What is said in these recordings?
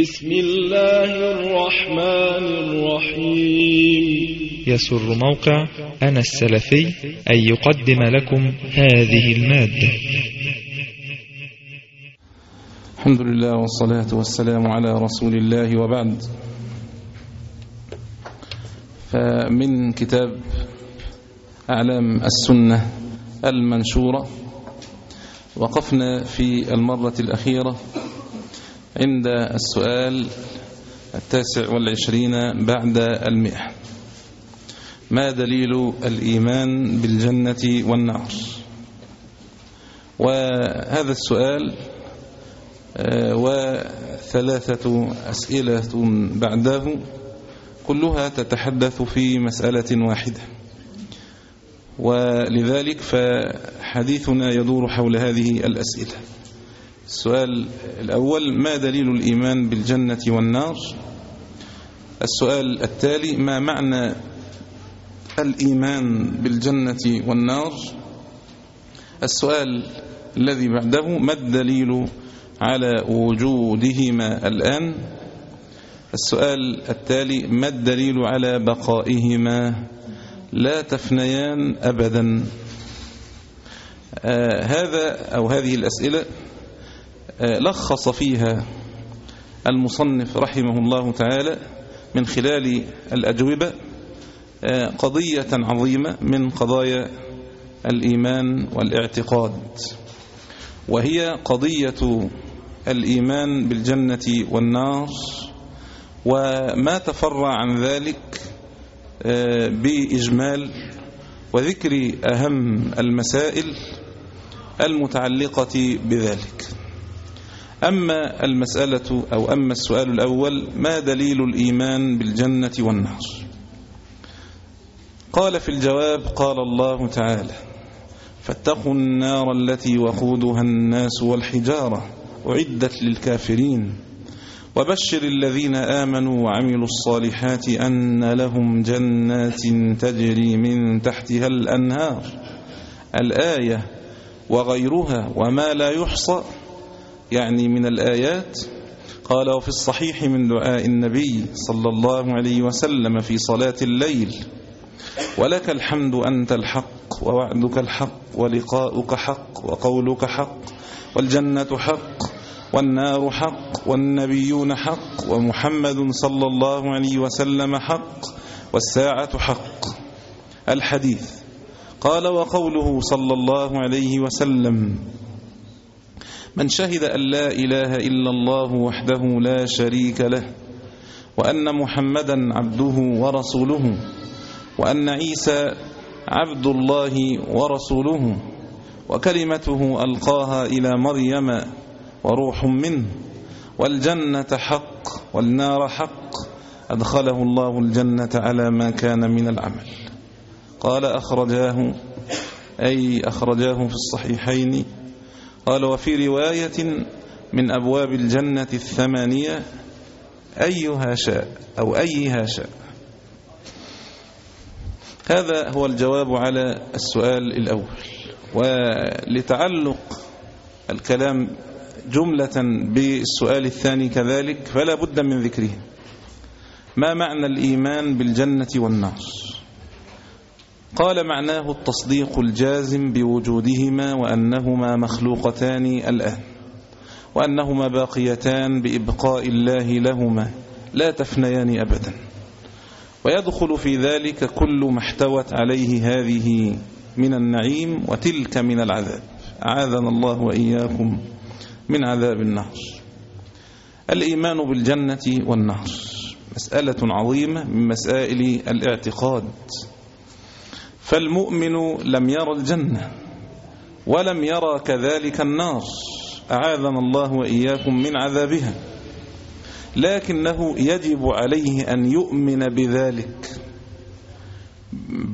بسم الله الرحمن الرحيم. يسر موقع أنا السلفي أن يقدم لكم هذه المادة. الحمد لله والصلاة والسلام على رسول الله وبعد. فمن كتاب أعلام السنة المنشورة وقفنا في المرة الأخيرة عند السؤال التاسع والعشرين بعد المئة. ما دليل الإيمان بالجنة والنار؟ وهذا السؤال وثلاثة أسئلة بعده. كلها تتحدث في مسألة واحدة. ولذلك فحديثنا يدور حول هذه الأسئلة. السؤال الأول ما دليل الإيمان بالجنة والنار؟ السؤال التالي ما معنى الإيمان بالجنة والنار؟ السؤال الذي بعده ما الدليل على وجودهما الآن؟ السؤال التالي ما الدليل على بقائهما؟ لا تفنيان أبدا. آه هذا أو هذه الأسئلة لخص فيها المصنف رحمه الله تعالى من خلال الأجوبة آه قضية عظيمة من قضايا الإيمان والاعتقاد وهي قضية الإيمان بالجنة والنار وما تفرع عن ذلك بإجمال وذكر أهم المسائل المتعلقة بذلك. أما المسألة أو أما السؤال الأول ما دليل الإيمان بالجنة والنار؟ قال في الجواب قال الله تعالى فاتقوا النار التي وقودها الناس والحجارة أعدت للكافرين. وبشر الذين آمنوا وعملوا الصالحات أن لهم جنات تجري من تحتها الأنهار. الآية وغيرها وما لا يحصى. يعني من الآيات قال وفي الصحيح من دعاء النبي صلى الله عليه وسلم في صلاة الليل ولك الحمد أنت الحق ووعدك الحق ولقاؤك حق وقولك حق والجنة حق والنار حق والنبيون حق ومحمد صلى الله عليه وسلم حق والساعة حق. الحديث قال وقوله صلى الله عليه وسلم من شهد أن لا إله إلا الله وحده لا شريك له وأن محمدا عبده ورسوله وأن عيسى عبد الله ورسوله وكلمته ألقاها إلى مريم وروح منه والجنة حق والنار حق أدخله الله الجنة على ما كان من العمل. قال أخرجاه أي أخرجاه في الصحيحين قال وفي رواية من أبواب الجنة الثمانية أيها شاء أو أيها شاء. هذا هو الجواب على السؤال الأول. ولتعلق الكلام جملة بالسؤال الثاني كذلك فلا بد من ذكره ما معنى الإيمان بالجنة والنار؟ قال معناه التصديق الجازم بوجودهما وأنهما مخلوقتان الآن وأنهما باقيتان بإبقاء الله لهما لا تفنيان أبدا. ويدخل في ذلك كل ما احتوت عليه هذه من النعيم وتلك من العذاب. أعاذنا الله وإياكم من عذاب النار. الإيمان بالجنة والنار. مسألة عظيمة من مسائل الاعتقاد. فالمؤمن لم يرى الجنة ولم يرى كذلك النار. أعاذنا الله وإياكم من عذابها. لكنه يجب عليه أن يؤمن بذلك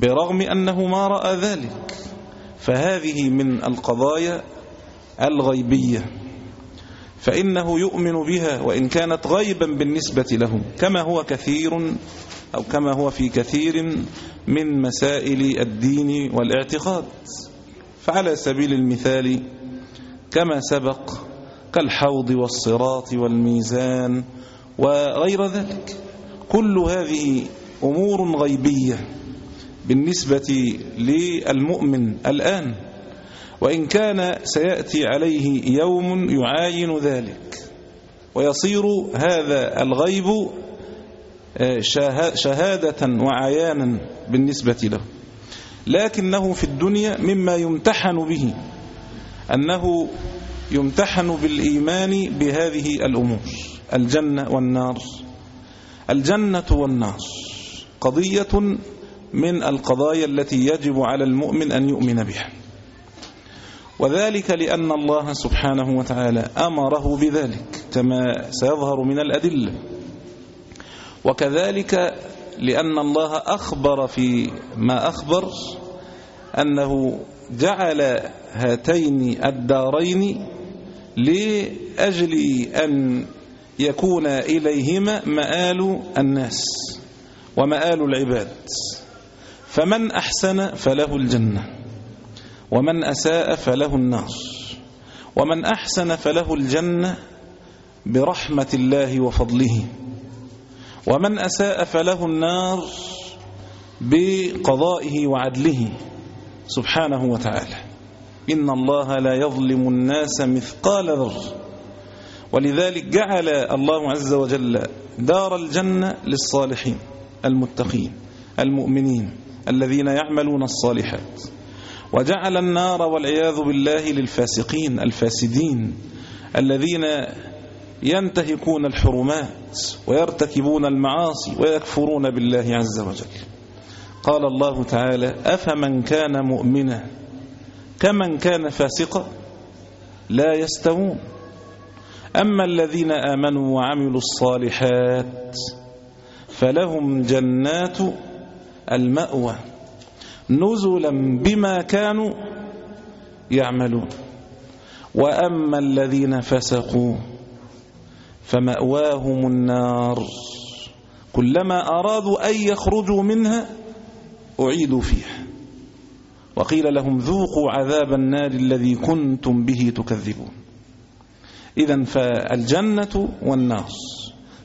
برغم أنه ما رأى ذلك. فهذه من القضايا الغيبية. فإنه يؤمن بها وإن كانت غيبا بالنسبة له كما هو كثير أو كما هو في كثير من مسائل الدين والاعتقاد. فعلى سبيل المثال كما سبق كالحوض والصراط والميزان وغير ذلك. كل هذه أمور غيبية بالنسبة للمؤمن الآن وإن كان سيأتي عليه يوم يعاين ذلك ويصير هذا الغيب شهادة وعيانا بالنسبة له. لكنه في الدنيا مما يمتحن به أنه يمتحن بالإيمان بهذه الأمور الجنة والنار. الجنة والنار. قضية من القضايا التي يجب على المؤمن أن يؤمن بها. وذلك لأن الله سبحانه وتعالى أمره بذلك كما سيظهر من الأدلة. وكذلك لأن الله أخبر في ما أخبر أنه جعل هاتين الدارين لأجل أن يكون إليهما مآل الناس ومآل العباد. فمن أحسن فله الجنة ومن أساء فله النار ومن أحسن فله الجنة برحمة الله وفضله. ومن أساء فله النار بقضائه وعدله سبحانه وتعالى. إن الله لا يظلم الناس مثقال ذر ولذلك جعل الله عز وجل دار الجنة للصالحين المتقين المؤمنين الذين يعملون الصالحات. وجعل النار والعياذ بالله للفاسقين الفاسدين الذين ينتهكون الحرمات ويرتكبون المعاصي ويكفرون بالله عز وجل. قال الله تعالى أفمن كان مؤمنا كمن كان فاسقا لا يستوون. أما الذين آمنوا وعملوا الصالحات فلهم جنات المأوى نزلا بما كانوا يعملون. وأما الذين فسقوا فمأواهم النار. كلما أرادوا أن يخرجوا منها أعيدوا فيها. وقيل لهم ذوقوا عذاب النار الذي كنتم به تكذبون. إذا فالجنة والنار.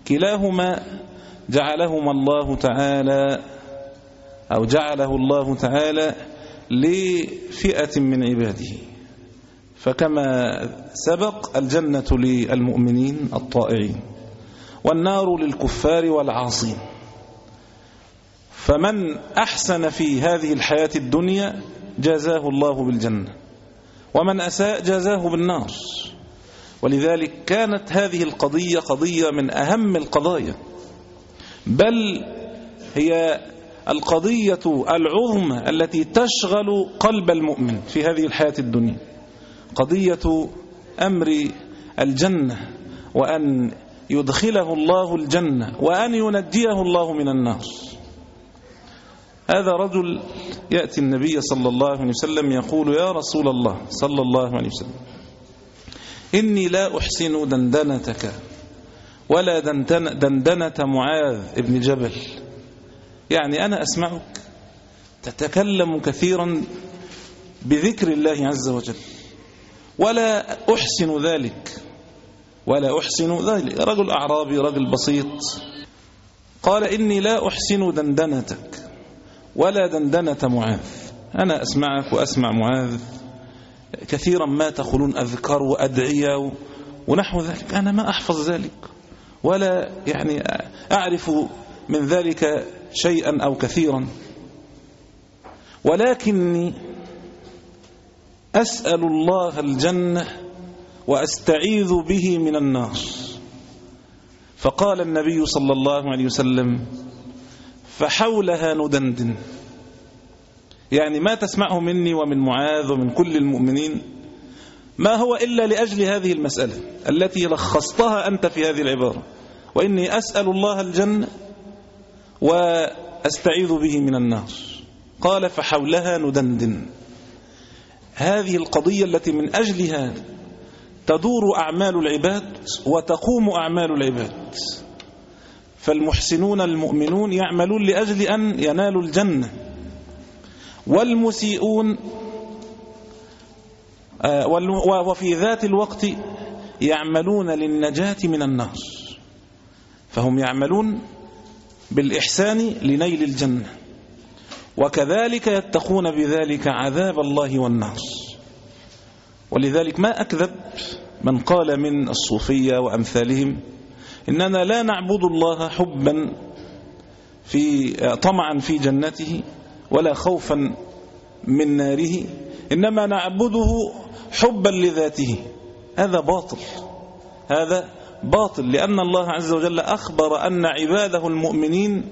كلاهما جعلهما الله تعالى أو جعله الله تعالى لفئة من عباده. فكما سبق الجنة للمؤمنين الطائعين والنار للكفار والعاصين. فمن أحسن في هذه الحياة الدنيا جازاه الله بالجنة ومن أساء جازاه بالنار. ولذلك كانت هذه القضية قضية من أهم القضايا بل هي القضية العظمى التي تشغل قلب المؤمن في هذه الحياة الدنيا. قضية أمر الجنة وأن يدخله الله الجنة وأن ينجيه الله من النار. هذا رجل يأتي النبي صلى الله عليه وسلم يقول يا رسول الله صلى الله عليه وسلم إني لا أحسن دندنتك ولا دندنة معاذ ابن جبل. يعني أنا أسمعك تتكلم كثيرا بذكر الله عز وجل. ولا أحسن ذلك ولا أحسن ذلك. رجل أعرابي رجل بسيط. قال إني لا أحسن دندنتك ولا دندنة معاذ. أنا أسمعك وأسمع معاذ. كثيرا ما تقولون أذكار وأدعية ونحو ذلك. أنا ما أحفظ ذلك ولا يعني أعرف من ذلك شيئا أو كثيرا. ولكني أسأل الله الجنة وأستعيذ به من النار. فقال النبي صلى الله عليه وسلم فحولها ندندن يعني ما تسمعه مني ومن معاذ ومن كل المؤمنين ما هو إلا لأجل هذه المسألة التي لخصتها أنت في هذه العبارة. وإني أسأل الله الجنة وأستعيذ به من النار. قال فحولها ندندن هذه القضية التي من أجلها تدور أعمال العباد وتقوم أعمال العباد. فالمحسنون المؤمنون يعملون لأجل أن ينالوا الجنة. والمسيئون آه، وفي ذات الوقت يعملون للنجاة من النار. فهم يعملون بالإحسان لنيل الجنة. وكذلك يتقون بذلك عذاب الله والنار ولذلك ما أكذب من قال من الصوفية وأمثالهم إننا لا نعبد الله حبا في طمعا في جنته ولا خوفا من ناره إنما نعبده حبا لذاته. هذا باطل. هذا باطل لأن الله عز وجل أخبر أن عباده المؤمنين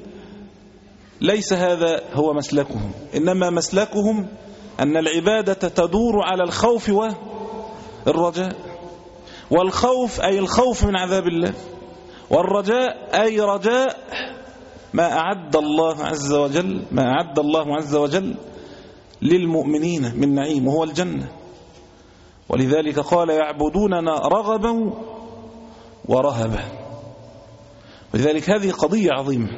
ليس هذا هو مسلكهم. إنما مسلكهم أن العبادة تدور على الخوف والرجاء والخوف أي الخوف من عذاب الله. والرجاء أي رجاء ما أعد الله عز وجل ما أعد الله عز وجل للمؤمنين من نعيم وهو الجنة. ولذلك قال يعبدوننا رغبا ورهبا. ولذلك هذه قضية عظيمة.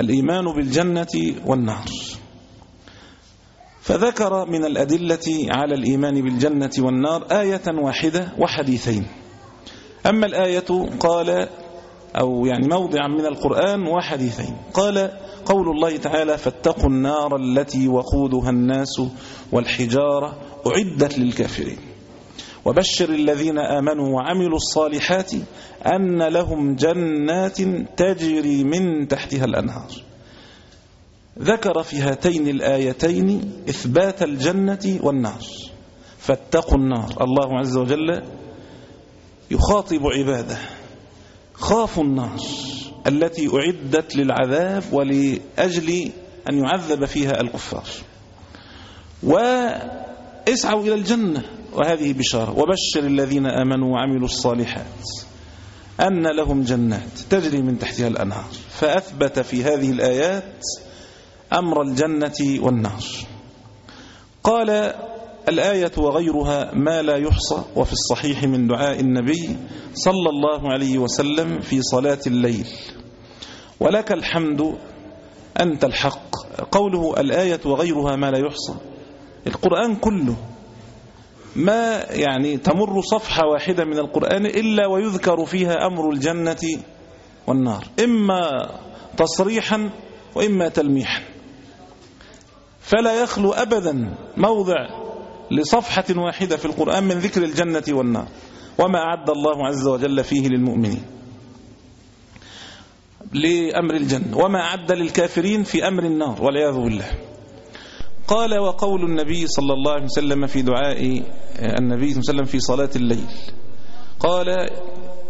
الإيمان بالجنة والنار. فذكر من الأدلة على الإيمان بالجنة والنار آية واحدة وحديثين. أما الآية قال أو يعني موضعا من القرآن وحديثين. قال قول الله تعالى فاتقوا النار التي وقودها الناس والحجارة أعدت للكافرين. وبشر الذين آمنوا وعملوا الصالحات أن لهم جنات تجري من تحتها الأنهار. ذكر في هاتين الآيتين إثبات الجنة والنار. فاتقوا النار. الله عز وجل يخاطب عباده. خافوا النار التي أعدت للعذاب ولأجل أن يعذب فيها الكفار. واسعوا إلى الجنة. وهذه بشارة. وبشر الذين آمنوا وعملوا الصالحات أن لهم جنات تجري من تحتها الأنهار. فأثبت في هذه الآيات أمر الجنة والنار. قال الآية وغيرها ما لا يحصى وفي الصحيح من دعاء النبي صلى الله عليه وسلم في صلاة الليل. ولك الحمد أنت الحق. قوله الآية وغيرها ما لا يحصى. القرآن كله ما يعني تمر صفحة واحدة من القرآن إلا ويذكر فيها أمر الجنة والنار. إما تصريحا وإما تلميحا. فلا يخلو أبدا موضع لصفحة واحدة في القرآن من ذكر الجنة والنار. وما أعد الله عز وجل فيه للمؤمنين. لأمر الجنة. وما أعد للكافرين في أمر النار. والعياذ بالله. قال وقول النبي صلى الله عليه وسلم في دعاء النبي صلى الله عليه وسلم في صلاة الليل. قال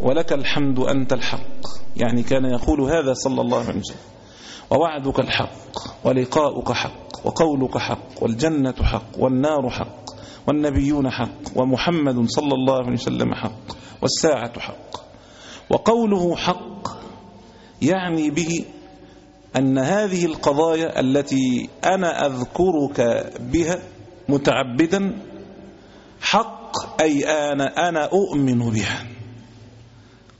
ولك الحمد أنت الحق. يعني كان يقول هذا صلى الله عليه وسلم. ووعدك الحق ولقاؤك حق وقولك حق والجنة حق والنار حق والنبيون حق ومحمد صلى الله عليه وسلم حق والساعة حق. وقوله حق يعني به أن هذه القضايا التي أنا أذكرك بها متعبدا حق أي أنا, أنا أؤمن بها.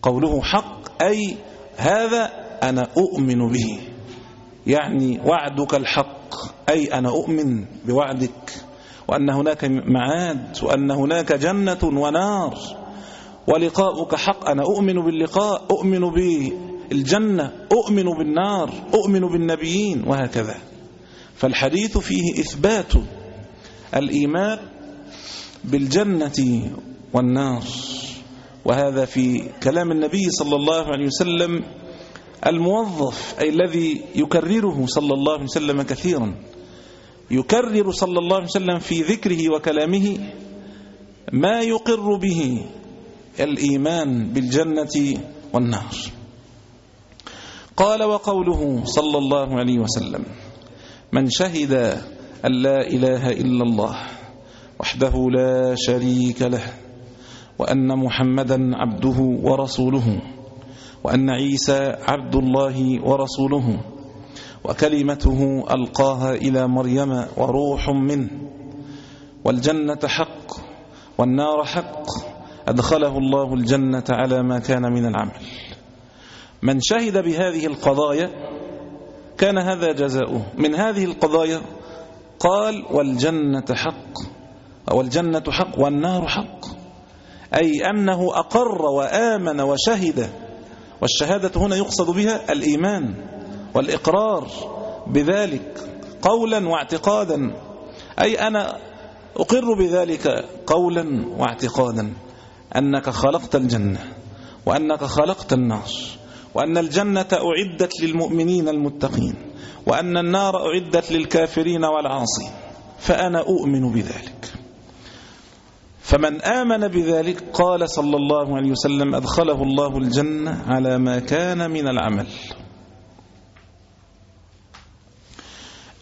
قوله حق أي هذا أنا أؤمن به. يعني وعدك الحق أي أنا أؤمن بوعدك. وأن هناك معاد وأن هناك جنة ونار. ولقاؤك حق أنا أؤمن باللقاء أؤمن بالجنة أؤمن بالنار أؤمن بالنبيين وهكذا. فالحديث فيه إثبات الإيمان بالجنة والنار. وهذا في كلام النبي صلى الله عليه وسلم الموظف أي الذي يكرره صلى الله عليه وسلم كثيرا. يكرر صلى الله عليه وسلم في ذكره وكلامه ما يقر به الإيمان بالجنة والنار. قال وقوله صلى الله عليه وسلم من شهد أن لا إله إلا الله وحده لا شريك له وأن محمدا عبده ورسوله وأن عيسى عبد الله ورسوله وكلمته ألقاها إلى مريم وروح منه والجنة حق والنار حق أدخله الله الجنة على ما كان من العمل. من شهد بهذه القضايا كان هذا جزاؤه. من هذه القضايا قال والجنة حق. والجنة حق والنار حق. أي أنه أقر وآمن وشهد. والشهادة هنا يقصد بها الإيمان والإقرار بذلك قولا واعتقادا. أي أنا أقر بذلك قولا واعتقادا أنك خلقت الجنة وأنك خلقت النار. وأن الجنة أعدت للمؤمنين المتقين وأن النار أعدت للكافرين والعاصين فأنا أؤمن بذلك. فمن آمن بذلك قال صلى الله عليه وسلم أدخله الله الجنة على ما كان من العمل.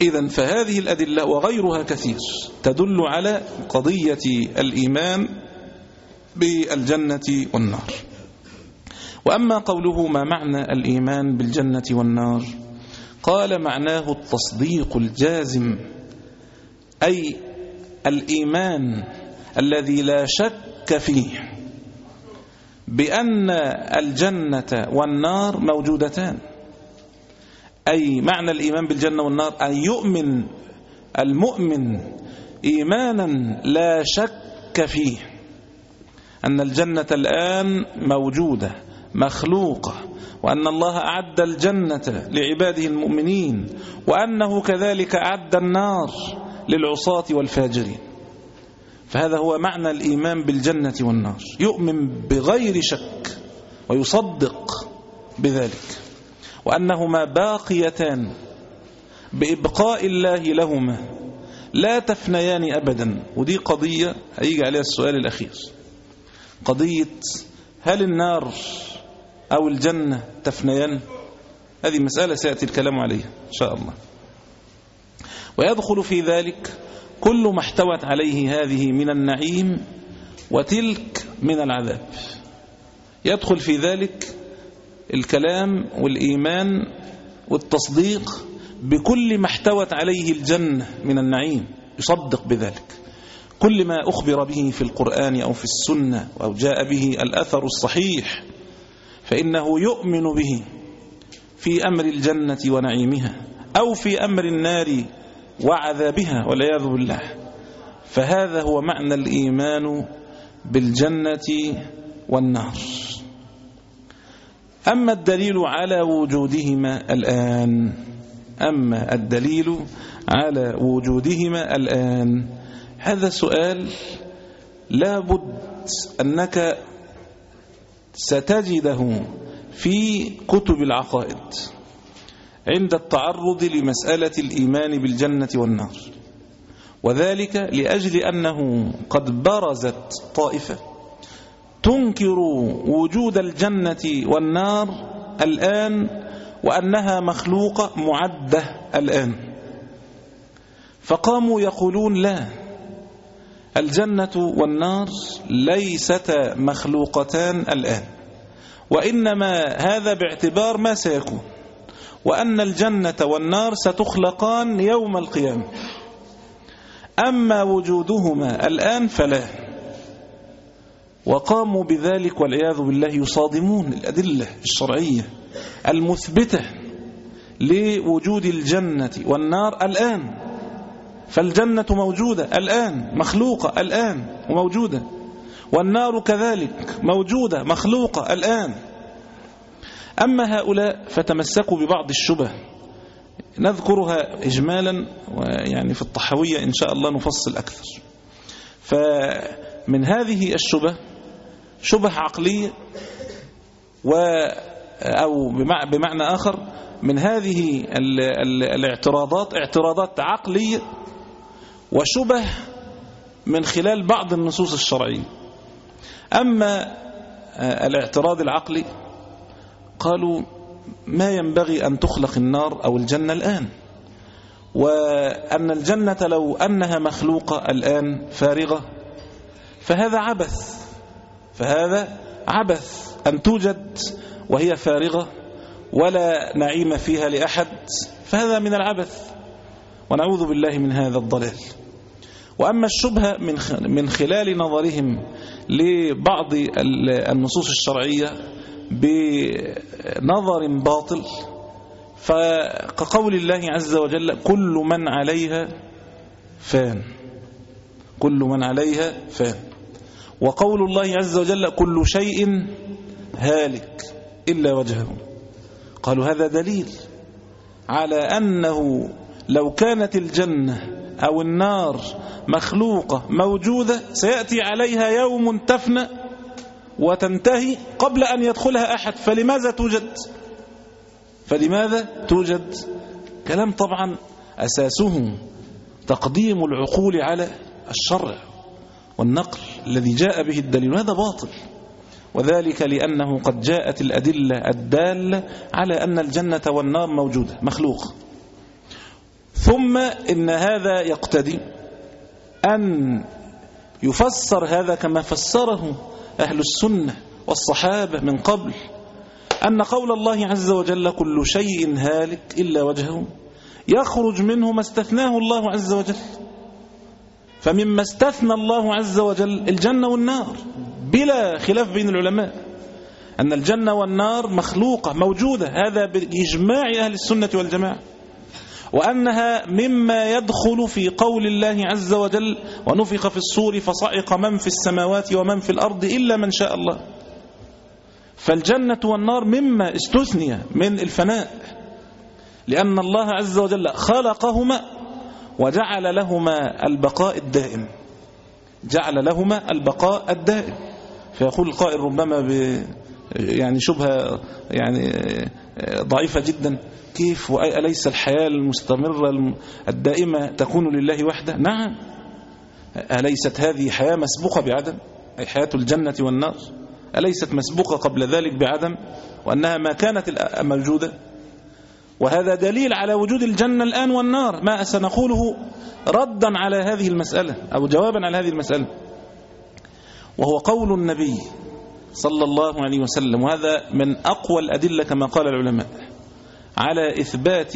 إذا فهذه الأدلة وغيرها كثير تدل على قضية الإيمان بالجنة والنار. وأما قوله ما معنى الإيمان بالجنة والنار؟ قال معناه التصديق الجازم أي الإيمان الذي لا شك فيه بأن الجنة والنار موجودتان. أي معنى الإيمان بالجنة والنار؟ أن يؤمن المؤمن إيمانا لا شك فيه أن الجنة الآن موجودة. مخلوقة وأن الله أعد الجنة لعباده المؤمنين وأنه كذلك أعد النار للعصاة والفاجرين. فهذا هو معنى الإيمان بالجنة والنار. يؤمن بغير شك ويصدق بذلك. وأنهما باقيتان بإبقاء الله لهما لا تفنيان أبدا. ودي قضية هيجي عليها السؤال الأخير. قضية هل النار أو الجنة تفنيان. هذه مسألة سيأتي الكلام عليها إن شاء الله. ويدخل في ذلك كل ما احتوت عليه هذه من النعيم وتلك من العذاب. يدخل في ذلك الكلام والإيمان والتصديق بكل ما احتوت عليه الجنة من النعيم. يصدق بذلك. كل ما أخبر به في القرآن أو في السنة أو جاء به الأثر الصحيح فإنه يؤمن به في أمر الجنة ونعيمها أو في أمر النار وعذابها والعياذ بالله. فهذا هو معنى الإيمان بالجنة والنار. أما الدليل على وجودهما الآن أما الدليل على وجودهما الآن هذا سؤال لابد أنك ستجده في كتب العقائد عند التعرض لمسألة الإيمان بالجنة والنار. وذلك لأجل أنه قد برزت طائفة تنكر وجود الجنة والنار الآن وأنها مخلوقة معدة الآن. فقاموا يقولون لا الجنة والنار ليستا مخلوقتان الآن وإنما هذا باعتبار ما سيكون وأن الجنة والنار ستخلقان يوم القيامة. أما وجودهما الآن فلا وقاموا بذلك والعياذ بالله يصادمون الأدلة الشرعية المثبتة لوجود الجنة والنار الآن. فالجنة موجودة الآن مخلوقة الآن وموجودة. والنار كذلك موجودة مخلوقة الآن. أما هؤلاء فتمسكوا ببعض الشبه. نذكرها إجمالا ويعني في الطحوية إن شاء الله نفصل أكثر. فمن هذه الشبه شبه عقلية و أو بمعنى آخر من هذه ال ال الاعتراضات اعتراضات عقلية وشبه من خلال بعض النصوص الشرعية. أما الاعتراض العقلي قالوا ما ينبغي أن تخلق النار أو الجنة الآن. وأن الجنة لو أنها مخلوقة الآن فارغة فهذا عبث فهذا عبث أن توجد وهي فارغة ولا نعيم فيها لأحد فهذا من العبث. ونعوذ بالله من هذا الضلال. وأما الشبهة من خلال نظرهم لبعض النصوص الشرعية بنظر باطل فكقول الله عز وجل كل من عليها فان كل من عليها فان. وقول الله عز وجل كل شيء هالك إلا وجهه. قالوا هذا دليل على أنه لو كانت الجنة أو النار مخلوقة موجودة سيأتي عليها يوم تفنى وتنتهي قبل أن يدخلها أحد. فلماذا توجد؟ فلماذا توجد؟ كلام طبعا أساسه تقديم العقول على الشرع والنقل الذي جاء به الدليل هذا باطل. وذلك لأنه قد جاءت الأدلة الدالة على أن الجنة والنار موجودة مخلوق. ثم إن هذا يقتدي أن يفسر هذا كما فسره أهل السنة والصحابة من قبل أن قول الله عز وجل كل شيء هالك إلا وجهه يخرج منه ما استثناه الله عز وجل. فمما استثنى الله عز وجل الجنة والنار بلا خلاف بين العلماء أن الجنة والنار مخلوقة موجودة هذا بإجماع أهل السنة والجماعة. وأنها مما يدخل في قول الله عز وجل ونفخ في الصور فصعق من في السماوات ومن في الأرض إلا من شاء الله. فالجنة والنار مما استثني من الفناء لأن الله عز وجل خلقهما وجعل لهما البقاء الدائم. جعل لهما البقاء الدائم. فيقول القائل ربما ب يعني شبهة يعني ضعيفة جدا. كيف وأليس الحياة المستمرة الدائمة تكون لله وحده؟ نعم. أليست هذه حياة مسبوقة بعدم؟ أي حياة الجنة والنار؟ أليست مسبوقة قبل ذلك بعدم؟ وأنها ما كانت موجودة؟ وهذا دليل على وجود الجنة الآن والنار. ما سنقوله ردا على هذه المسألة أو جوابا على هذه المسألة. وهو قول النبي صلى الله عليه وسلم وهذا من أقوى الأدلة كما قال العلماء على إثبات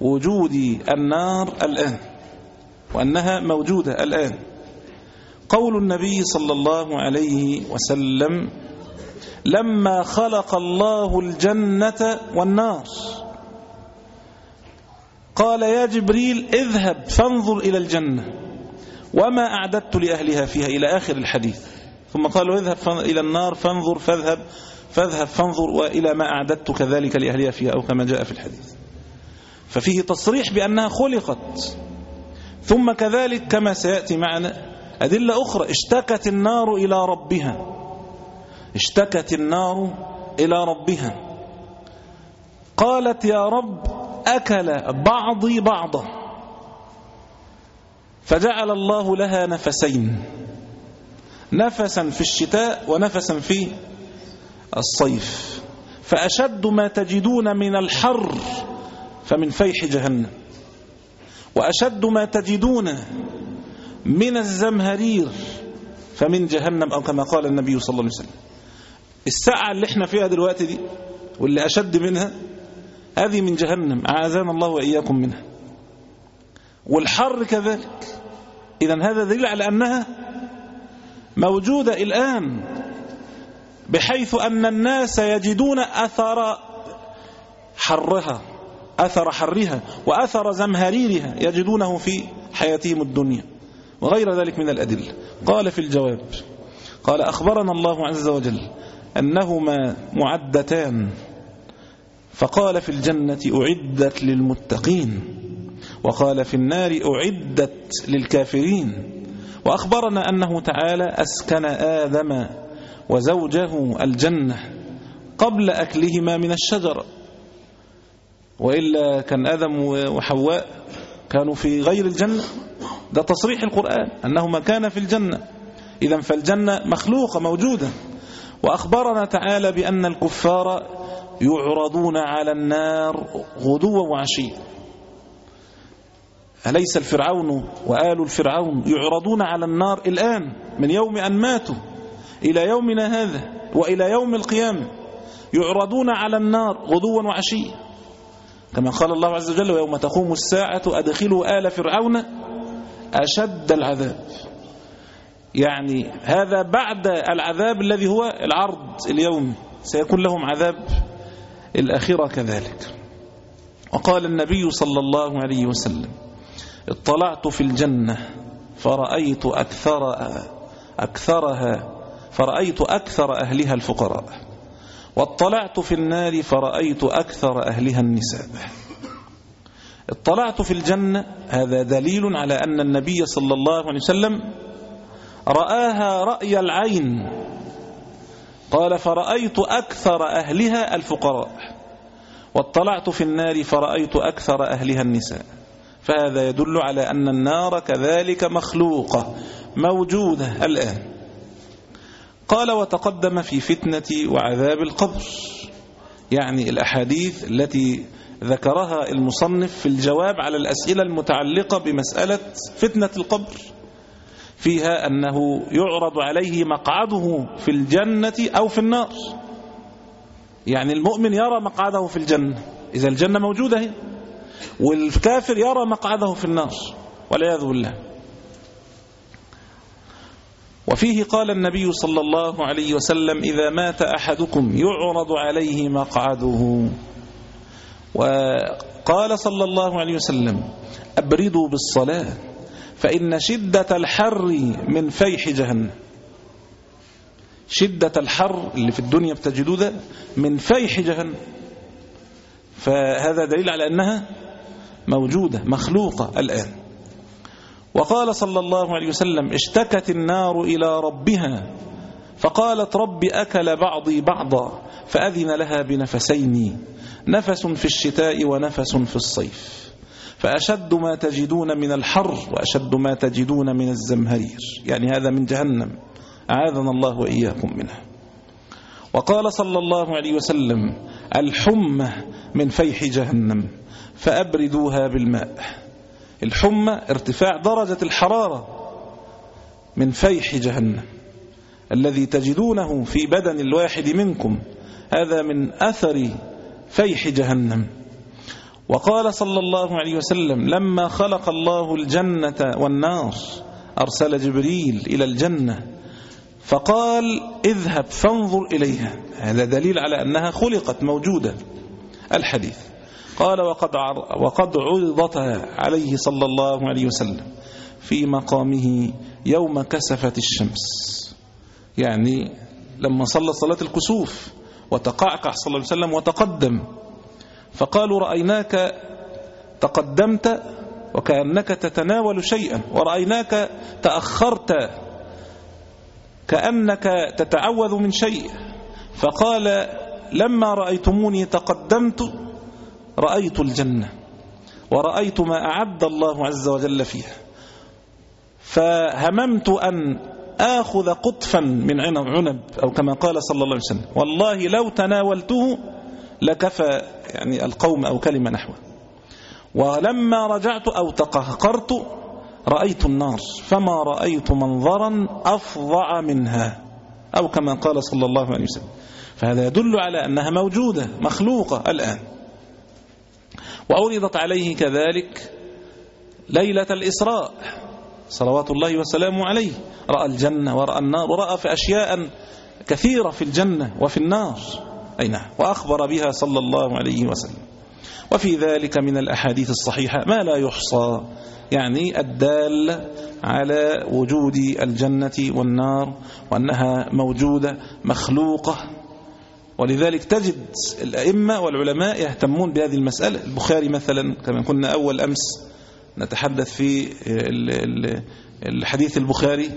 وجود النار الآن وأنها موجودة الآن. قول النبي صلى الله عليه وسلم لما خلق الله الجنة والنار قال يا جبريل اذهب فانظر إلى الجنة وما أعددت لأهلها فيها. إلى آخر الحديث. ثم قال اذهب إلى النار فانظر فاذهب فاذهب فانظر وإلى ما أعددت كذلك لأهلها فيها أو كما جاء في الحديث. ففيه تصريح بأنها خلقت. ثم كذلك كما سيأتي معنا أدلة أخرى. اشتكت النار إلى ربها. اشتكت النار إلى ربها. قالت يا رب أكل بعضي بعضا. فجعل الله لها نفسين. نفسا في الشتاء ونفسا في الصيف. فأشد ما تجدون من الحر فمن فيح جهنم. وأشد ما تجدون من الزمهرير فمن جهنم أو كما قال النبي صلى الله عليه وسلم. الساعة اللي إحنا فيها دلوقتي دي واللي أشد منها هذه من جهنم عاذانا الله وإياكم منها. والحر كذلك. إذا هذا دليل على أنها موجودة الآن بحيث أن الناس يجدون أثر حرها أثر حرها وأثر زمهريرها يجدونه في حياتهم الدنيا وغير ذلك من الأدلة. قال في الجواب قال أخبرنا الله عز وجل أنهما معدتان فقال في الجنة أعدت للمتقين وقال في النار أعدت للكافرين. وأخبرنا أنه تعالى أسكن آدم وزوجه الجنة قبل أكلهما من الشجرة وإلا كان آدم وحواء كانوا في غير الجنة. ده تصريح القرآن أنهما كان في الجنة. إذا فالجنة مخلوقة موجودة. وأخبرنا تعالى بأن الكفار يعرضون على النار غدوا وعشيا. أليس الفرعون وآل الفرعون يعرضون على النار الآن من يوم أن ماتوا؟ إلى يومنا هذا وإلى يوم القيامة يعرضون على النار غدوا وعشيا. كما قال الله عز وجل ويوم تقوم الساعة أدخلوا آل فرعون أشد العذاب. يعني هذا بعد العذاب الذي هو العرض اليوم. سيكون لهم عذاب الأخيرة كذلك. وقال النبي صلى الله عليه وسلم اطلعت في الجنة فرأيت أكثر أكثرها فرأيت أكثر أهلها الفقراء واطلعت في النار فرأيت أكثر أهلها النساء. اطلعت في الجنة هذا دليل على أن النبي صلى الله عليه وسلم رآها رأي العين قال فرأيت أكثر أهلها الفقراء واطلعت في النار فرأيت أكثر أهلها النساء. فهذا يدل على أن النار كذلك مخلوقة موجودة الآن. قال وتقدم في فتنة وعذاب القبر. يعني الأحاديث التي ذكرها المصنف في الجواب على الأسئلة المتعلقة بمسألة فتنة القبر فيها أنه يعرض عليه مقعده في الجنة أو في النار. يعني المؤمن يرى مقعده في الجنة إذا الجنة موجودة هي والكافر يرى مقعده في النار والعياذ بالله. وفيه قال النبي صلى الله عليه وسلم إذا مات أحدكم يعرض عليه مقعده. وقال صلى الله عليه وسلم أبردوا بالصلاة فإن شدة الحر من فيح جهنم. شدة الحر اللي في الدنيا بتجدوه ده من فيح جهنم. فهذا دليل على أنها موجودة مخلوقة الآن. وقال صلى الله عليه وسلم اشتكت النار إلى ربها. فقالت رب أكل بعضي بعضا فأذن لها بنفسين نفس في الشتاء ونفس في الصيف. فأشد ما تجدون من الحر وأشد ما تجدون من الزمهرير. يعني هذا من جهنم. أعاذنا الله وإياكم منه وقال صلى الله عليه وسلم الحمى من فيح جهنم. فأبردوها بالماء. الحمى ارتفاع درجة الحرارة من فيح جهنم الذي تجدونه في بدن الواحد منكم. هذا من أثر فيح جهنم. وقال صلى الله عليه وسلم لما خلق الله الجنة والنار أرسل جبريل إلى الجنة فقال اذهب فانظر إليها. هذا دليل على أنها خلقت موجودة. الحديث. قال وقد, وقد عرضت عليه صلى الله عليه وسلم في مقامه يوم كسفت الشمس. يعني لما صلى صلاة الكسوف وتقعقع صلى الله عليه وسلم وتقدم فقالوا رأيناك تقدمت وكأنك تتناول شيئا ورأيناك تأخرت كأنك تتعوذ من شيء. فقال لما رأيتموني تقدمت رأيت الجنة ورأيت ما أعد الله عز وجل فيها. فهممت أن آخذ قطفا من عنب أو كما قال صلى الله عليه وسلم. والله لو تناولته لكفى يعني القوم أو كلمة نحوه. ولما رجعت أو تقهقرت رأيت النار فما رأيت منظرا أفظع منها أو كما قال صلى الله عليه وسلم. فهذا يدل على أنها موجودة مخلوقة الآن. وأوردت عليه كذلك ليلة الإسراء صلوات الله وسلامه عليه. رأى الجنة ورأى النار ورأى في أشياء كثيرة في الجنة وفي النار. أي نعم. وأخبر بها صلى الله عليه وسلم. وفي ذلك من الأحاديث الصحيحة ما لا يحصى يعني الدال على وجود الجنة والنار وأنها موجودة مخلوقة. ولذلك تجد الأئمة والعلماء يهتمون بهذه المسألة. البخاري مثلا كما كنا أول أمس نتحدث في الحديث البخاري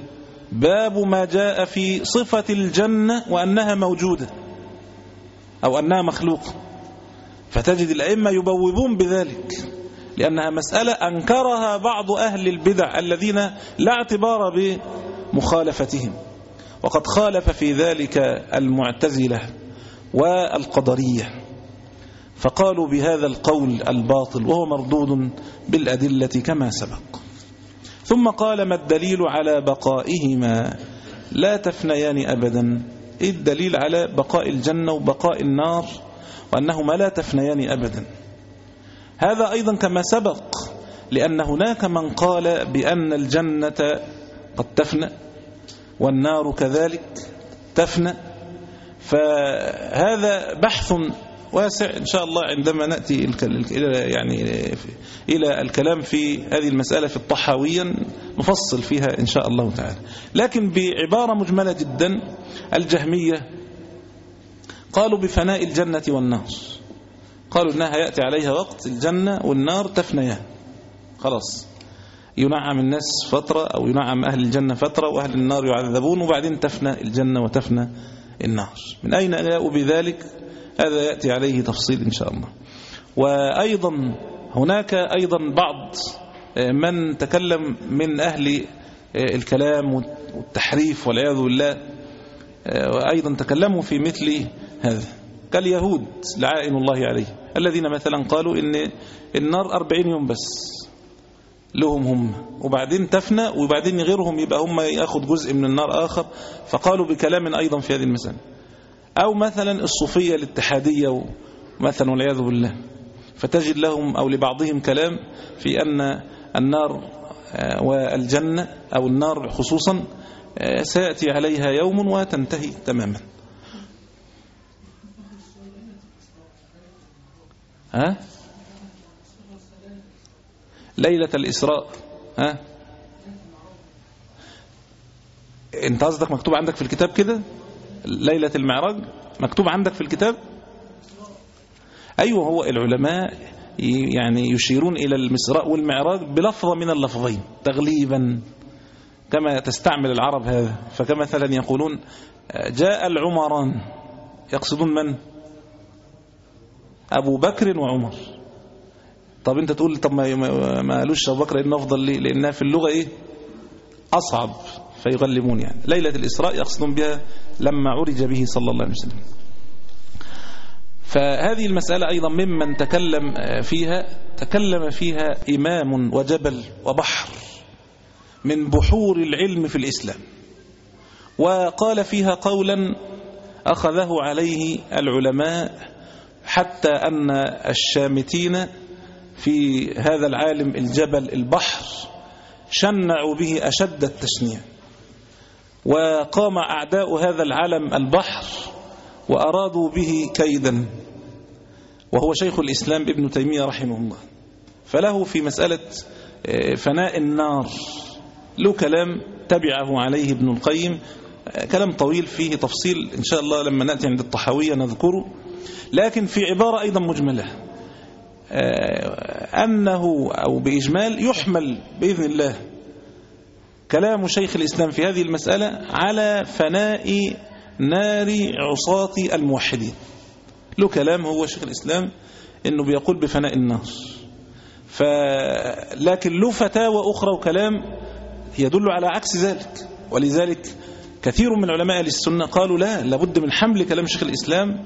باب ما جاء في صفة الجنة وأنها موجودة أو أنها مخلوقة فتجد الأئمة يبوبون بذلك لأنها مسألة أنكرها بعض أهل البدع الذين لا اعتبار بمخالفتهم. وقد خالف في ذلك المعتزلة. والقدرية. فقالوا بهذا القول الباطل وهو مردود بالأدلة كما سبق. ثم قال ما الدليل على بقائهما؟ لا تفنيان أبدا. إيه الدليل على بقاء الجنة وبقاء النار؟ وأنهما لا تفنيان أبدا. هذا أيضا كما سبق لأن هناك من قال بأن الجنة قد تفنى والنار كذلك تفنى. فهذا بحث واسع إن شاء الله عندما نأتي إلى يعني إلى الكلام في هذه المسألة في الطحاوية نفصل فيها إن شاء الله تعالى. لكن بعبارة مجملة جدا الجهمية قالوا بفناء الجنة والنار. قالوا إنها يأتي عليها وقت الجنة والنار تفنيان خلاص. ينعم الناس فترة أو ينعم أهل الجنة فترة وأهل النار يعذبون وبعدين تفنى الجنة وتفنى النار من أين جاءوا بذلك؟ هذا يأتي عليه تفصيل إن شاء الله. وأيضا هناك أيضا بعض من تكلم من أهل الكلام والتحريف والعياذ بالله وأيضا تكلموا في مثل هذا. كاليهود لعائن الله عليه. الذين مثلا قالوا إن النار أربعين يوم بس. لهم هم. وبعدين تفنى وبعدين غيرهم يبقى هم ياخد جزء من النار آخر. فقالوا بكلام أيضا في هذه المسألة. أو مثلا الصوفية الاتحادية مثلا والعياذ بالله. فتجد لهم أو لبعضهم كلام في أن النار والجنة أو النار خصوصا سيأتي عليها يوم وتنتهي تماما. ها؟ ليلة الإسراء. ها؟ أنت قصدك مكتوب عندك في الكتاب كده؟ ليلة المعراج؟ مكتوب عندك في الكتاب؟ أيوة هو العلماء يعني يشيرون إلى المسراء والمعراج بلفظة من اللفظين تغليبا كما تستعمل العرب هذا. فكمثلا يقولون جاء العمران. يقصدون من؟ أبو بكر وعمر. طب انت تقول طب ما ما قالوش أبو بكر إن أفضل ليه لانها في اللغة إيه؟ أصعب فيغلبون يعني. ليلة الإسراء يقصدون بها لما عرج به صلى الله عليه وسلم. فهذه المسألة أيضا ممن تكلم فيها تكلم فيها إمام وجبل وبحر من بحور العلم في الإسلام. وقال فيها قولا أخذه عليه العلماء حتى أن الشامتين في هذا العالم الجبل البحر شنعوا به أشد التشنيع. وقام أعداء هذا العالم البحر وأرادوا به كيدا. وهو شيخ الإسلام ابن تيمية رحمه الله. فله في مسألة فناء النار. له كلام تبعه عليه ابن القيم كلام طويل فيه تفصيل إن شاء الله لما نأتي عند الطحاوية نذكره. لكن في عبارة أيضا مجملة. أنه أو بإجمال يحمل بإذن الله كلام شيخ الإسلام في هذه المسألة على فناء نار عصاة الموحدين. له كلام هو شيخ الإسلام أنه بيقول بفناء النار. ف... لكن له فتاوى أخرى وكلام يدل على عكس ذلك. ولذلك كثير من علماء السنة قالوا لا لابد من حمل كلام شيخ الإسلام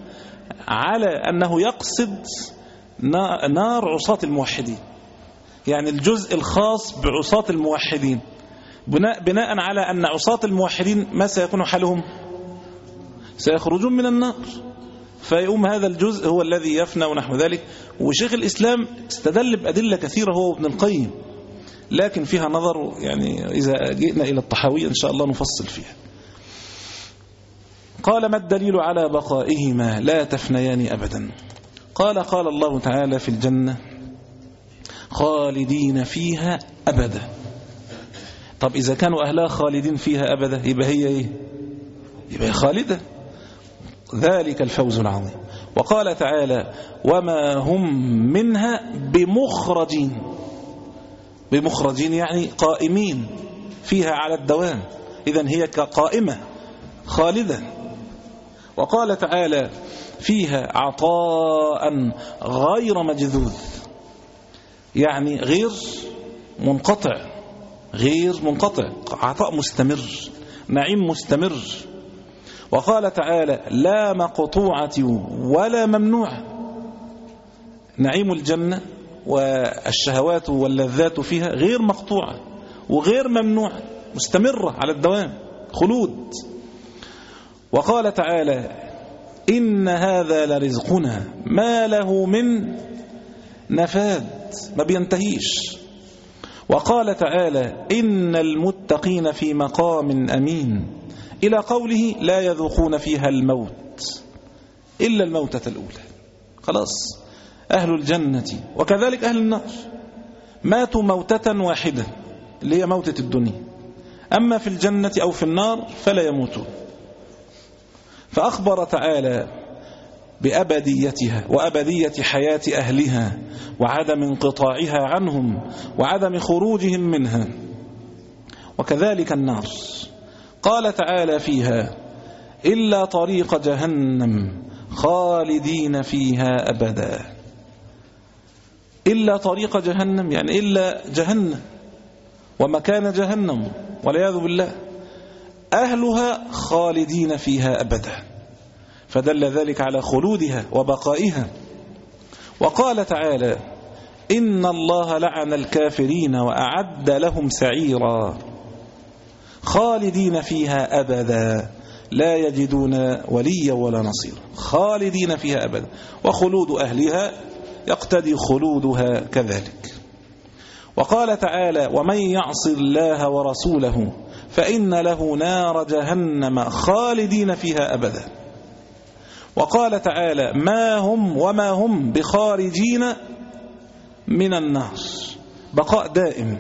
على أنه يقصد نار عصاة الموحدين. يعني الجزء الخاص بعصاة الموحدين. بناء, بناء على أن عصاة الموحدين ما سيكون حالهم سيخرجون من النار. فيقوم هذا الجزء هو الذي يفنى ونحو ذلك. وشيخ الإسلام استدل بأدلة كثيرة هو ابن القيم. لكن فيها نظر يعني إذا جئنا إلى الطحاوية إن شاء الله نفصل فيها. قال ما الدليل على بقائهما لا تفنيان أبدا؟ قال قال الله تعالى في الجنة خالدين فيها أبدا. طب إذا كانوا أهلها خالدين فيها أبدا يبقى هي إيه؟ يبقى هي خالدة. ذلك الفوز العظيم. وقال تعالى وما هم منها بمخرجين. بمخرجين يعني قائمين فيها على الدوام. إذن هي كقائمة خالدة. وقال تعالى فيها عطاء غير مجذوذ. يعني غير منقطع غير منقطع عطاء مستمر نعيم مستمر. وقال تعالى لا مقطوعة ولا ممنوعة نعيم الجنة والشهوات واللذات فيها غير مقطوعة وغير ممنوعة مستمرة على الدوام خلود. وقال تعالى إن هذا لرزقنا. ما له من نفاد ما بينتهيش. وقال تعالى إن المتقين في مقام أمين. إلى قوله لا يذوقون فيها الموت إلا الموتة الأولى. خلاص. أهل الجنة وكذلك أهل النار. ماتوا موتة واحدة اللي هي موتة الدنيا. أما في الجنة أو في النار فلا يموتون. فأخبر تعالى بأبديتها وأبدية حياة أهلها وعدم انقطاعها عنهم وعدم خروجهم منها. وكذلك النار قال تعالى فيها إلا طريق جهنم خالدين فيها أبدا. إلا طريق جهنم يعني إلا جهنم. ومكان جهنم والعياذ بالله. أهلها خالدين فيها أبدا. فدل ذلك على خلودها وبقائها. وقال تعالى إن الله لعن الكافرين وأعد لهم سعيرا. خالدين فيها أبدا. لا يجدون وليا ولا نصيرا. خالدين فيها أبدا. وخلود أهلها يقتدي خلودها كذلك. وقال تعالى ومن يعص الله ورسوله فإن له نار جهنم خالدين فيها أبدا. وقال تعالى ما هم وما هم بخارجين من النار. بقاء دائم.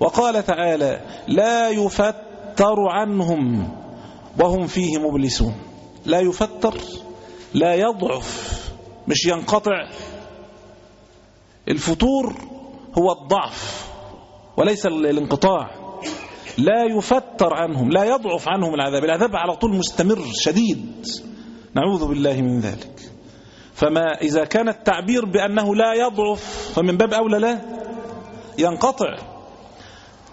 وقال تعالى لا يفتر عنهم وهم فيه مبلسون. لا يفتر لا يضعف مش ينقطع. الفتور هو الضعف وليس الانقطاع. لا يفتر عنهم لا يضعف عنهم العذاب العذاب على طول مستمر شديد. نعوذ بالله من ذلك. فما إذا كان التعبير بأنه لا يضعف فمن باب أولى لا ينقطع.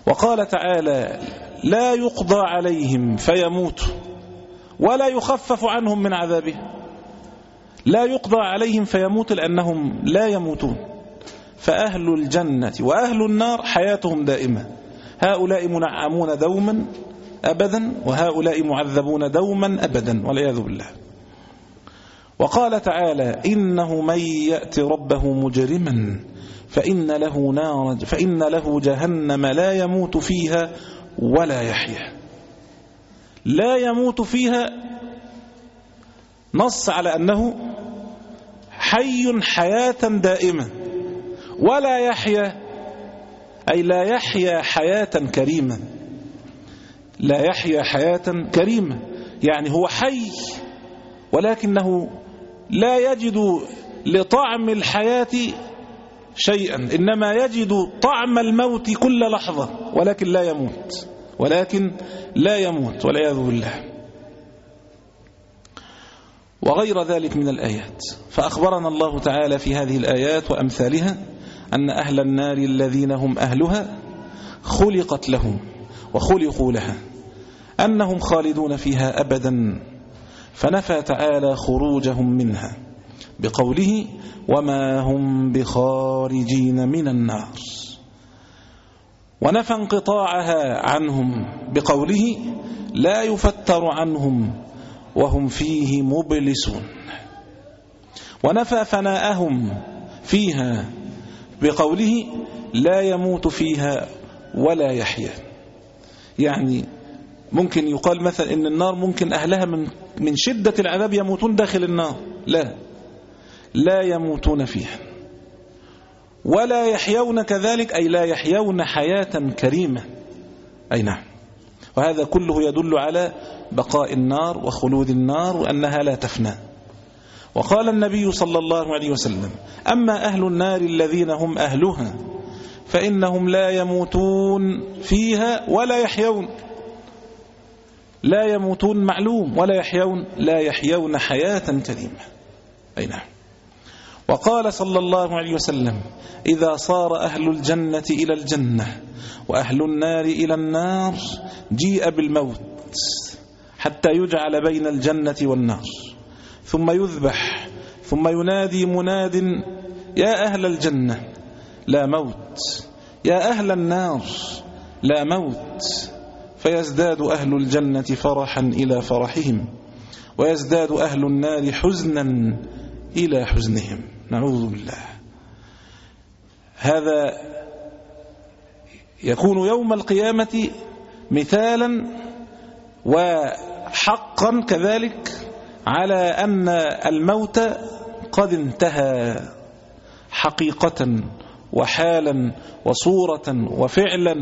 وقال تعالى لا يقضى عليهم فيموتوا ولا يخفف عنهم من عذابه. لا يقضى عليهم فيموت لأنهم لا يموتون. فأهل الجنة وأهل النار حياتهم دائمة. هؤلاء منعمون دوما أبدا وهؤلاء معذبون دوما أبدا والعياذ بالله. وقال تعالى إنه من يأتي ربه مجرما فإن له نار فإن له جهنم لا يموت فيها ولا يحيا. لا يموت فيها نص على أنه حي حياة دائمة ولا يحيا أي لا يحيا حياة كريمة. لا يحيا حياة كريمة. يعني هو حي ولكنه لا يجد لطعم الحياة شيئا. إنما يجد طعم الموت كل لحظة ولكن لا يموت. ولكن لا يموت والعياذ بالله. وغير ذلك من الآيات. فأخبرنا الله تعالى في هذه الآيات وأمثالها أن أهل النار الذين هم أهلها خلقت لهم وخلقوا لها أنهم خالدون فيها أبدا فنفى تعالى خروجهم منها بقوله وما هم بخارجين من النار ونفى انقطاعها عنهم بقوله لا يفتر عنهم وهم فيه مبلسون ونفى فناءهم فيها بقوله لا يموت فيها ولا يحيا. يعني ممكن يقال مثلا إن النار ممكن أهلها من من شدة العذاب يموتون داخل النار. لا. لا يموتون فيها. ولا يحيون كذلك أي لا يحيون حياة كريمة. أي نعم. وهذا كله يدل على بقاء النار وخلود النار وأنها لا تفنى. وقال النبي صلى الله عليه وسلم أما أهل النار الذين هم أهلها فإنهم لا يموتون فيها ولا يحيون. لا يموتون معلوم ولا يحيون لا يحيون حياة كريمة. أي نعم. وقال صلى الله عليه وسلم إذا صار أهل الجنة إلى الجنة وأهل النار إلى النار جيء بالموت حتى يجعل بين الجنة والنار. ثم يذبح ثم ينادي مناد يا أهل الجنة لا موت. يا أهل النار لا موت. فيزداد أهل الجنة فرحا إلى فرحهم ويزداد أهل النار حزنا إلى حزنهم. نعوذ بالله. هذا يكون يوم القيامة مثالا وحقا كذلك على أن الموت قد انتهى حقيقة وحالا وصورة وفعلا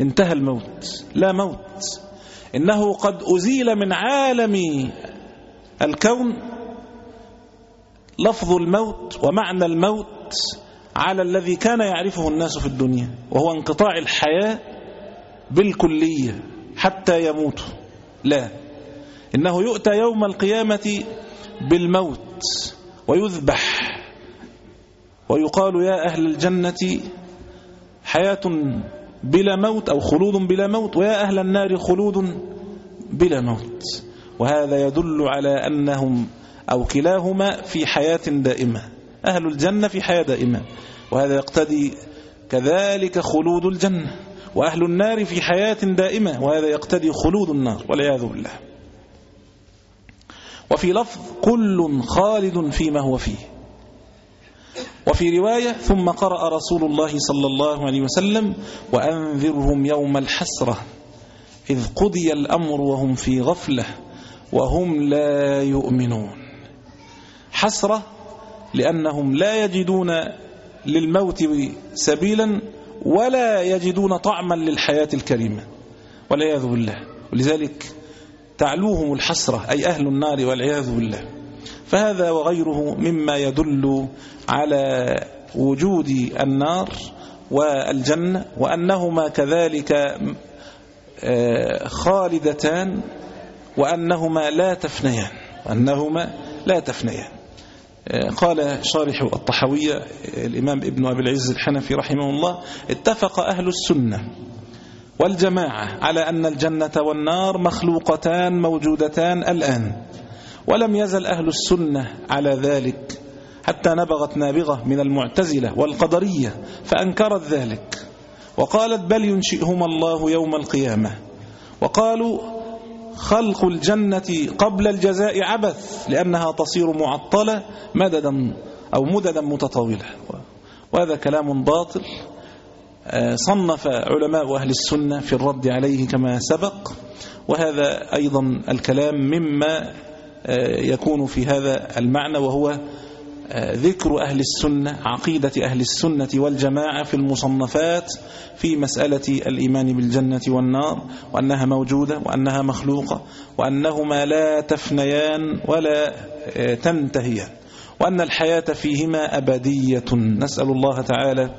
انتهى الموت لا موت. إنه قد أزيل من عالم الكون لفظ الموت ومعنى الموت على الذي كان يعرفه الناس في الدنيا وهو انقطاع الحياة بالكلية حتى يموتوا. لا. إنه يؤتى يوم القيامة بالموت ويذبح. ويقال يا أهل الجنة حياة بلا موت أو خلود بلا موت ويا أهل النار خلود بلا موت. وهذا يدل على أنهم أو كلاهما في حياة دائمة. أهل الجنة في حياة دائمة. وهذا يقتدي كذلك خلود الجنة. وأهل النار في حياة دائمة. وهذا يقتدي خلود النار. والعياذ بالله. وفي لفظ كل خالد فيما هو فيه. وفي رواية ثم قرأ رسول الله صلى الله عليه وسلم وأنذرهم يوم الحسرة إذ قضي الأمر وهم في غفلة وهم لا يؤمنون. حسرة لأنهم لا يجدون للموت سبيلا ولا يجدون طعما للحياة الكريمة والعياذ بالله. ولذلك تعلوهم الحسرة أي أهل النار والعياذ بالله. فهذا وغيره مما يدل على وجود النار والجنة وأنهما كذلك خالدتان وأنهما لا تفنيان وأنهما لا تفنيان. قال شارح الطحوية الإمام ابن أبي العز الحنفي رحمه الله اتفق أهل السنة والجماعة على أن الجنة والنار مخلوقتان موجودتان الآن ولم يزل أهل السنة على ذلك حتى نبغت نابغة من المعتزلة والقدرية فأنكرت ذلك. وقالت بل ينشئهما الله يوم القيامة. وقالوا خلق الجنة قبل الجزاء عبث لأنها تصير معطلة مددا أو مددا متطاولة وهذا كلام باطل. صنف علماء أهل السنة في الرد عليه كما سبق وهذا أيضا الكلام مما يكون في هذا المعنى وهو ذكر أهل السنة عقيدة أهل السنة والجماعة في المصنفات في مسألة الإيمان بالجنة والنار وأنها موجودة وأنها مخلوقة وأنهما لا تفنيان ولا تنتهيان وأن الحياة فيهما أبدية. نسأل الله تعالى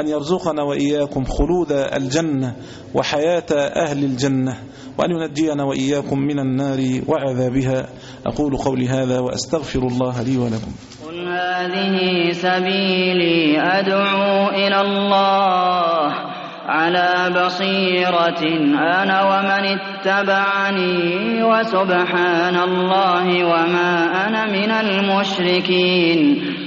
أن يرزقنا وإياكم خلود الجنة وحياة أهل الجنة وأن ينجينا وإياكم من النار وعذابها. أقول قولي هذا وأستغفر الله لي ولكم. قل هذه سبيلي أدعو إلى الله على بصيرة أنا ومن اتبعني وسبحان الله وما أنا من المشركين.